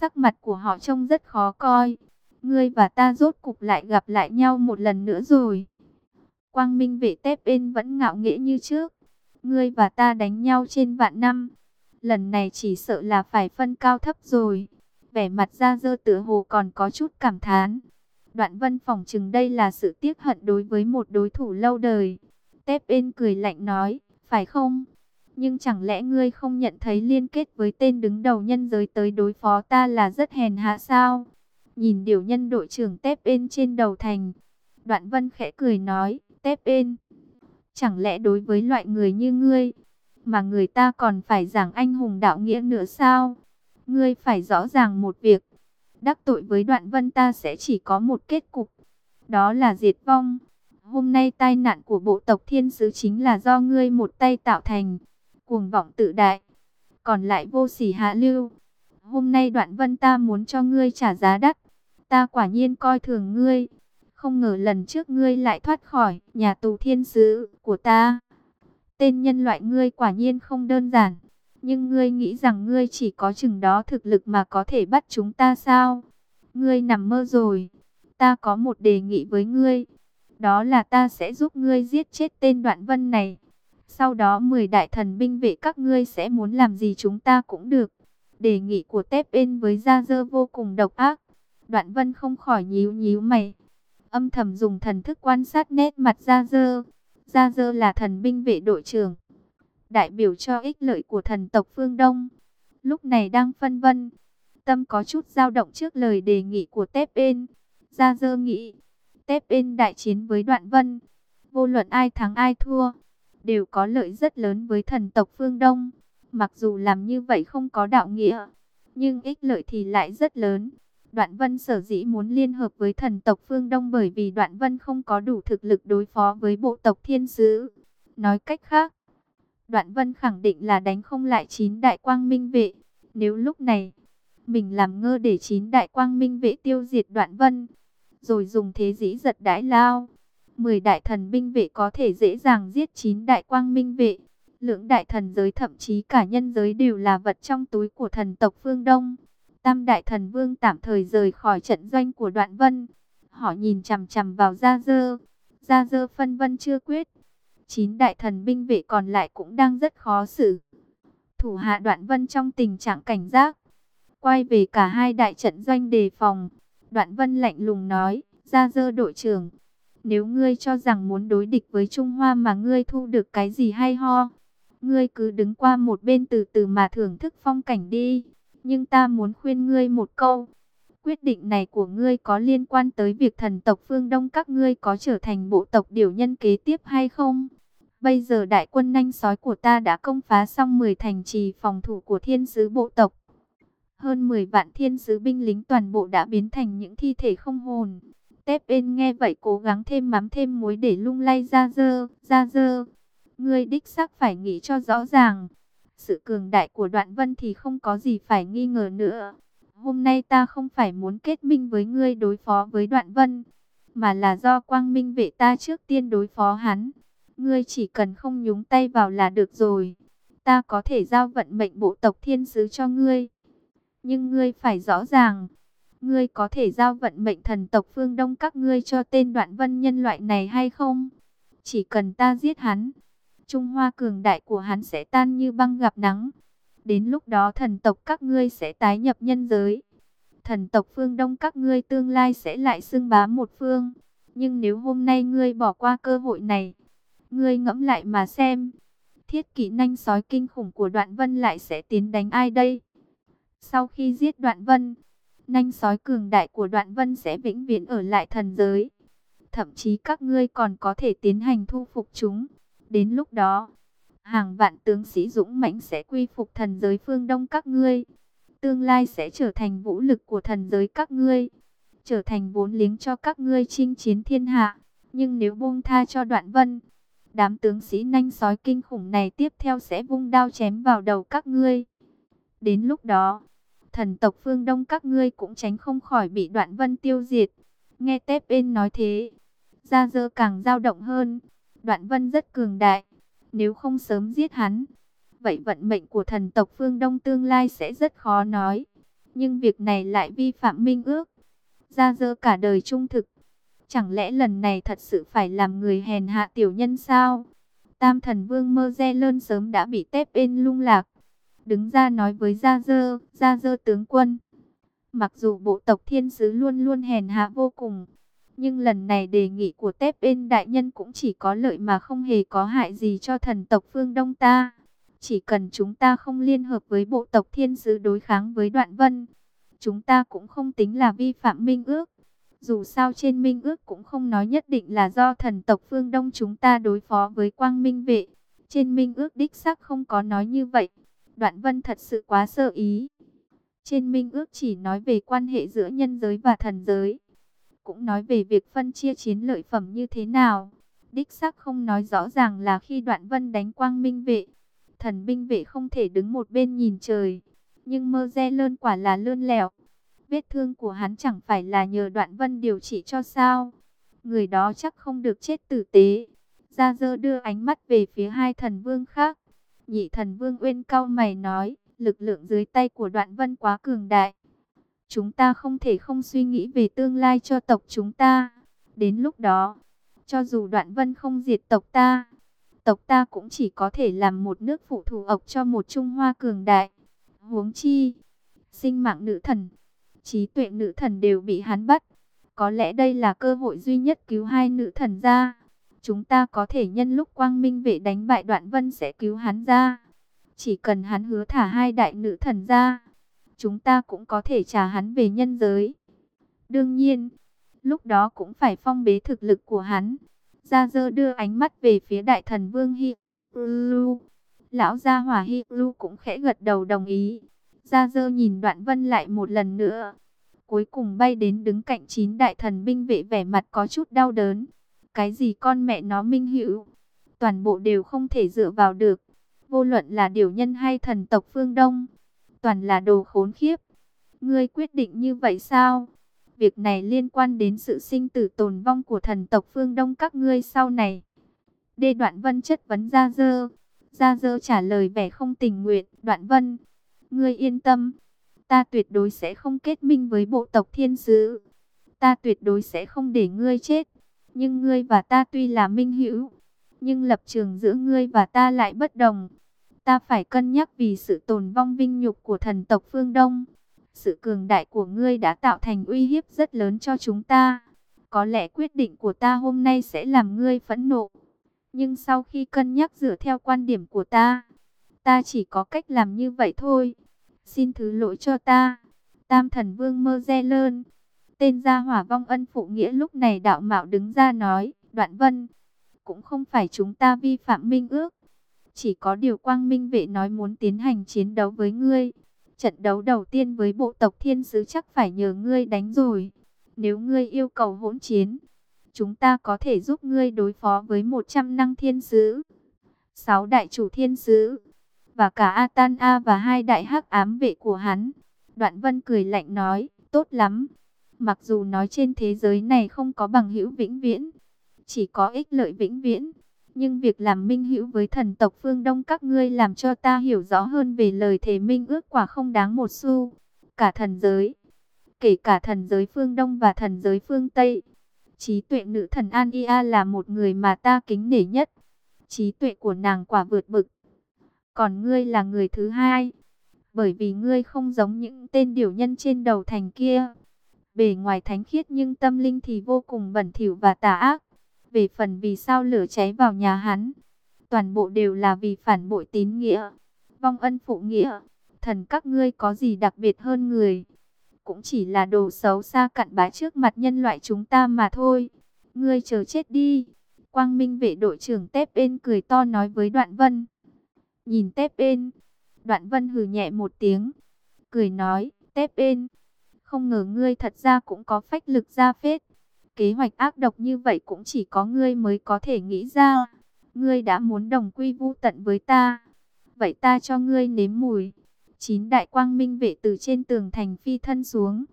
Sắc mặt của họ trông rất khó coi. Ngươi và ta rốt cục lại gặp lại nhau một lần nữa rồi. Quang Minh vệ tép bên vẫn ngạo nghễ như trước. Ngươi và ta đánh nhau trên vạn năm. Lần này chỉ sợ là phải phân cao thấp rồi. Vẻ mặt ra dơ tựa hồ còn có chút cảm thán. Đoạn vân phòng chừng đây là sự tiếc hận đối với một đối thủ lâu đời. Tép bên cười lạnh nói, phải không? Nhưng chẳng lẽ ngươi không nhận thấy liên kết với tên đứng đầu nhân giới tới đối phó ta là rất hèn hạ sao? Nhìn điều nhân đội trưởng Tép bên trên đầu thành. Đoạn vân khẽ cười nói, Tép bên. Chẳng lẽ đối với loại người như ngươi, mà người ta còn phải giảng anh hùng đạo nghĩa nữa sao? Ngươi phải rõ ràng một việc, đắc tội với đoạn vân ta sẽ chỉ có một kết cục, đó là diệt vong. Hôm nay tai nạn của bộ tộc thiên sứ chính là do ngươi một tay tạo thành, cuồng vọng tự đại, còn lại vô sỉ hạ lưu. Hôm nay đoạn vân ta muốn cho ngươi trả giá đắt, ta quả nhiên coi thường ngươi. Không ngờ lần trước ngươi lại thoát khỏi nhà tù thiên sứ của ta. Tên nhân loại ngươi quả nhiên không đơn giản. Nhưng ngươi nghĩ rằng ngươi chỉ có chừng đó thực lực mà có thể bắt chúng ta sao? Ngươi nằm mơ rồi. Ta có một đề nghị với ngươi. Đó là ta sẽ giúp ngươi giết chết tên đoạn vân này. Sau đó 10 đại thần binh vệ các ngươi sẽ muốn làm gì chúng ta cũng được. Đề nghị của Tép Ên với Gia Dơ vô cùng độc ác. Đoạn vân không khỏi nhíu nhíu mày. Âm thầm dùng thần thức quan sát nét mặt Gia Dơ. Gia Dơ là thần binh vệ đội trưởng, đại biểu cho ích lợi của thần tộc phương Đông. Lúc này đang phân vân, tâm có chút dao động trước lời đề nghị của Tép Ên. Gia Dơ nghĩ, Tép Ên đại chiến với Đoạn Vân, vô luận ai thắng ai thua, đều có lợi rất lớn với thần tộc phương Đông. Mặc dù làm như vậy không có đạo nghĩa, nhưng ích lợi thì lại rất lớn. Đoạn Vân sở dĩ muốn liên hợp với thần tộc phương Đông bởi vì Đoạn Vân không có đủ thực lực đối phó với bộ tộc thiên sứ. Nói cách khác, Đoạn Vân khẳng định là đánh không lại chín đại quang minh vệ. Nếu lúc này, mình làm ngơ để chín đại quang minh vệ tiêu diệt Đoạn Vân, rồi dùng thế dĩ giật đãi lao. Mười đại thần binh vệ có thể dễ dàng giết chín đại quang minh vệ. Lưỡng đại thần giới thậm chí cả nhân giới đều là vật trong túi của thần tộc phương Đông. Tam đại thần vương tạm thời rời khỏi trận doanh của đoạn vân. Họ nhìn chằm chằm vào Gia Dơ. Gia Dơ phân vân chưa quyết. Chín đại thần binh vệ còn lại cũng đang rất khó xử. Thủ hạ đoạn vân trong tình trạng cảnh giác. Quay về cả hai đại trận doanh đề phòng. Đoạn vân lạnh lùng nói. Gia Dơ đội trưởng. Nếu ngươi cho rằng muốn đối địch với Trung Hoa mà ngươi thu được cái gì hay ho. Ngươi cứ đứng qua một bên từ từ mà thưởng thức phong cảnh đi. Nhưng ta muốn khuyên ngươi một câu. Quyết định này của ngươi có liên quan tới việc thần tộc phương Đông các ngươi có trở thành bộ tộc điều nhân kế tiếp hay không? Bây giờ đại quân nanh sói của ta đã công phá xong 10 thành trì phòng thủ của thiên sứ bộ tộc. Hơn 10 vạn thiên sứ binh lính toàn bộ đã biến thành những thi thể không hồn. Tép bên nghe vậy cố gắng thêm mắm thêm muối để lung lay ra dơ, ra dơ. Ngươi đích xác phải nghĩ cho rõ ràng. Sự cường đại của đoạn vân thì không có gì phải nghi ngờ nữa. Hôm nay ta không phải muốn kết minh với ngươi đối phó với đoạn vân, mà là do quang minh vệ ta trước tiên đối phó hắn. Ngươi chỉ cần không nhúng tay vào là được rồi. Ta có thể giao vận mệnh bộ tộc thiên sứ cho ngươi. Nhưng ngươi phải rõ ràng, ngươi có thể giao vận mệnh thần tộc phương Đông các ngươi cho tên đoạn vân nhân loại này hay không? Chỉ cần ta giết hắn, Trung Hoa cường đại của hắn sẽ tan như băng gặp nắng. Đến lúc đó thần tộc các ngươi sẽ tái nhập nhân giới. Thần tộc phương Đông các ngươi tương lai sẽ lại xưng bá một phương. Nhưng nếu hôm nay ngươi bỏ qua cơ hội này, ngươi ngẫm lại mà xem. Thiết kỹ nanh sói kinh khủng của đoạn vân lại sẽ tiến đánh ai đây? Sau khi giết đoạn vân, Nanh sói cường đại của đoạn vân sẽ vĩnh viễn ở lại thần giới. Thậm chí các ngươi còn có thể tiến hành thu phục chúng. Đến lúc đó, hàng vạn tướng sĩ dũng mãnh sẽ quy phục thần giới phương đông các ngươi. Tương lai sẽ trở thành vũ lực của thần giới các ngươi. Trở thành vốn liếng cho các ngươi chinh chiến thiên hạ. Nhưng nếu buông tha cho đoạn vân, đám tướng sĩ nanh sói kinh khủng này tiếp theo sẽ vung đao chém vào đầu các ngươi. Đến lúc đó, thần tộc phương đông các ngươi cũng tránh không khỏi bị đoạn vân tiêu diệt. Nghe Tép bên nói thế, Gia Dơ càng dao động hơn. Đoạn vân rất cường đại, nếu không sớm giết hắn, vậy vận mệnh của thần tộc phương đông tương lai sẽ rất khó nói. Nhưng việc này lại vi phạm minh ước. Gia Dơ cả đời trung thực, Chẳng lẽ lần này thật sự phải làm người hèn hạ tiểu nhân sao? Tam thần vương mơ re lơn sớm đã bị tép bên lung lạc. Đứng ra nói với Gia Dơ, Gia Dơ tướng quân. Mặc dù bộ tộc thiên sứ luôn luôn hèn hạ vô cùng. Nhưng lần này đề nghị của tép Ên đại nhân cũng chỉ có lợi mà không hề có hại gì cho thần tộc phương Đông ta. Chỉ cần chúng ta không liên hợp với bộ tộc thiên sứ đối kháng với đoạn vân. Chúng ta cũng không tính là vi phạm minh ước. Dù sao trên minh ước cũng không nói nhất định là do thần tộc phương Đông chúng ta đối phó với quang minh vệ. Trên minh ước đích xác không có nói như vậy. Đoạn vân thật sự quá sơ ý. Trên minh ước chỉ nói về quan hệ giữa nhân giới và thần giới. Cũng nói về việc phân chia chiến lợi phẩm như thế nào. Đích xác không nói rõ ràng là khi đoạn vân đánh quang minh vệ. Thần binh vệ không thể đứng một bên nhìn trời. Nhưng mơ re lơn quả là lươn lẹo. Vết thương của hắn chẳng phải là nhờ đoạn vân điều trị cho sao. Người đó chắc không được chết tử tế. Gia dơ đưa ánh mắt về phía hai thần vương khác. Nhị thần vương uyên cao mày nói, lực lượng dưới tay của đoạn vân quá cường đại. Chúng ta không thể không suy nghĩ về tương lai cho tộc chúng ta. Đến lúc đó, cho dù đoạn vân không diệt tộc ta, tộc ta cũng chỉ có thể làm một nước phụ thủ ộc cho một Trung Hoa cường đại. Huống chi, sinh mạng nữ thần, trí tuệ nữ thần đều bị hắn bắt. Có lẽ đây là cơ hội duy nhất cứu hai nữ thần ra. Chúng ta có thể nhân lúc quang minh vệ đánh bại đoạn vân sẽ cứu hắn ra. Chỉ cần hắn hứa thả hai đại nữ thần ra, chúng ta cũng có thể trả hắn về nhân giới. Đương nhiên, lúc đó cũng phải phong bế thực lực của hắn. Gia dơ đưa ánh mắt về phía đại thần vương Hi Lu. Lão gia hỏa Hi Lu cũng khẽ gật đầu đồng ý. Gia dơ nhìn đoạn vân lại một lần nữa. Cuối cùng bay đến đứng cạnh chín đại thần binh vệ vẻ mặt có chút đau đớn. Cái gì con mẹ nó minh hữu. Toàn bộ đều không thể dựa vào được. Vô luận là điều nhân hay thần tộc phương Đông. Toàn là đồ khốn khiếp. Ngươi quyết định như vậy sao? Việc này liên quan đến sự sinh tử tồn vong của thần tộc phương Đông các ngươi sau này. Đê Đoạn Vân chất vấn Gia Dơ. Gia Dơ trả lời vẻ không tình nguyện. Đoạn Vân, Ngươi yên tâm, ta tuyệt đối sẽ không kết minh với bộ tộc thiên sứ. Ta tuyệt đối sẽ không để ngươi chết. Nhưng ngươi và ta tuy là minh hữu, nhưng lập trường giữa ngươi và ta lại bất đồng. Ta phải cân nhắc vì sự tồn vong vinh nhục của thần tộc phương Đông. Sự cường đại của ngươi đã tạo thành uy hiếp rất lớn cho chúng ta. Có lẽ quyết định của ta hôm nay sẽ làm ngươi phẫn nộ. Nhưng sau khi cân nhắc dựa theo quan điểm của ta, ta chỉ có cách làm như vậy thôi. Xin thứ lỗi cho ta. Tam thần vương mơ re lơn. Tên gia hỏa vong ân phụ nghĩa lúc này đạo mạo đứng ra nói. Đoạn vân. Cũng không phải chúng ta vi phạm minh ước. Chỉ có điều quang minh vệ nói muốn tiến hành chiến đấu với ngươi. Trận đấu đầu tiên với bộ tộc thiên sứ chắc phải nhờ ngươi đánh rồi. Nếu ngươi yêu cầu hỗn chiến, chúng ta có thể giúp ngươi đối phó với 100 năng thiên sứ. 6 đại chủ thiên sứ, và cả Atan A và hai đại hắc ám vệ của hắn. Đoạn Vân cười lạnh nói, tốt lắm. Mặc dù nói trên thế giới này không có bằng hữu vĩnh viễn, chỉ có ích lợi vĩnh viễn. Nhưng việc làm minh hữu với thần tộc phương Đông các ngươi làm cho ta hiểu rõ hơn về lời thề minh ước quả không đáng một xu. Cả thần giới, kể cả thần giới phương Đông và thần giới phương Tây. Trí tuệ nữ thần An Ia là một người mà ta kính nể nhất. Trí tuệ của nàng quả vượt bực còn ngươi là người thứ hai. Bởi vì ngươi không giống những tên điều nhân trên đầu thành kia. Bề ngoài thánh khiết nhưng tâm linh thì vô cùng bẩn thỉu và tà ác. Về phần vì sao lửa cháy vào nhà hắn, toàn bộ đều là vì phản bội tín nghĩa, vong ân phụ nghĩa. Thần các ngươi có gì đặc biệt hơn người? cũng chỉ là đồ xấu xa cặn bã trước mặt nhân loại chúng ta mà thôi. Ngươi chờ chết đi. Quang Minh vệ đội trưởng Tép Ên cười to nói với Đoạn Vân. Nhìn Tép Ên, Đoạn Vân hừ nhẹ một tiếng, cười nói, Tép Ên, không ngờ ngươi thật ra cũng có phách lực ra phết. Kế hoạch ác độc như vậy cũng chỉ có ngươi mới có thể nghĩ ra. Ngươi đã muốn đồng quy vu tận với ta. Vậy ta cho ngươi nếm mùi. Chín đại quang minh vệ từ trên tường thành phi thân xuống.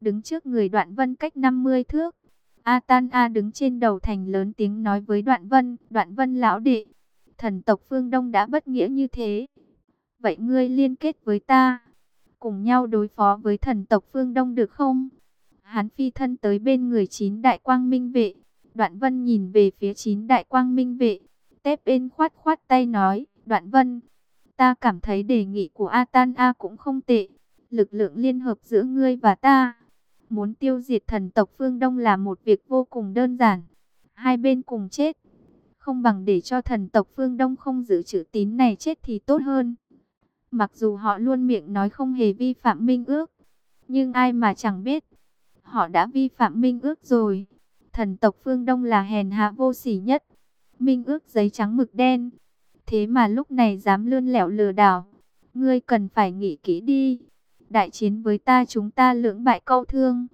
Đứng trước người đoạn vân cách 50 thước. A Tan A đứng trên đầu thành lớn tiếng nói với đoạn vân. Đoạn vân lão đệ. Thần tộc phương Đông đã bất nghĩa như thế. Vậy ngươi liên kết với ta. Cùng nhau đối phó với thần tộc phương Đông được không? Hắn phi thân tới bên người chín đại quang minh vệ. Đoạn vân nhìn về phía chín đại quang minh vệ. Tép bên khoát khoát tay nói. Đoạn vân, ta cảm thấy đề nghị của a tan A cũng không tệ. Lực lượng liên hợp giữa ngươi và ta. Muốn tiêu diệt thần tộc phương Đông là một việc vô cùng đơn giản. Hai bên cùng chết. Không bằng để cho thần tộc phương Đông không giữ chữ tín này chết thì tốt hơn. Mặc dù họ luôn miệng nói không hề vi phạm minh ước. Nhưng ai mà chẳng biết, Họ đã vi phạm minh ước rồi. Thần tộc phương Đông là hèn hạ vô sỉ nhất. Minh ước giấy trắng mực đen. Thế mà lúc này dám lươn lẹo lừa đảo. Ngươi cần phải nghĩ kỹ đi. Đại chiến với ta chúng ta lưỡng bại câu thương.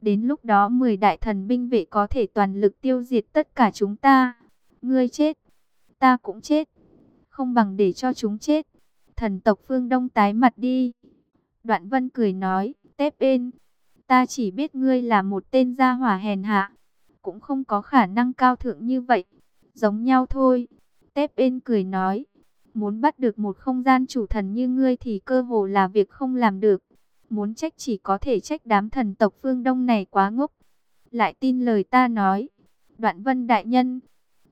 Đến lúc đó 10 đại thần binh vệ có thể toàn lực tiêu diệt tất cả chúng ta. Ngươi chết. Ta cũng chết. Không bằng để cho chúng chết. Thần tộc phương Đông tái mặt đi. Đoạn vân cười nói. Tép ên. Ta chỉ biết ngươi là một tên gia hỏa hèn hạ, cũng không có khả năng cao thượng như vậy. Giống nhau thôi. Tép ên cười nói, muốn bắt được một không gian chủ thần như ngươi thì cơ hồ là việc không làm được. Muốn trách chỉ có thể trách đám thần tộc phương Đông này quá ngốc. Lại tin lời ta nói. Đoạn vân đại nhân,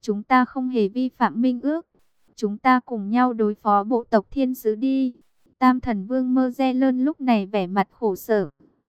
chúng ta không hề vi phạm minh ước. Chúng ta cùng nhau đối phó bộ tộc thiên sứ đi. Tam thần vương Mơ re Lơn lúc này vẻ mặt khổ sở.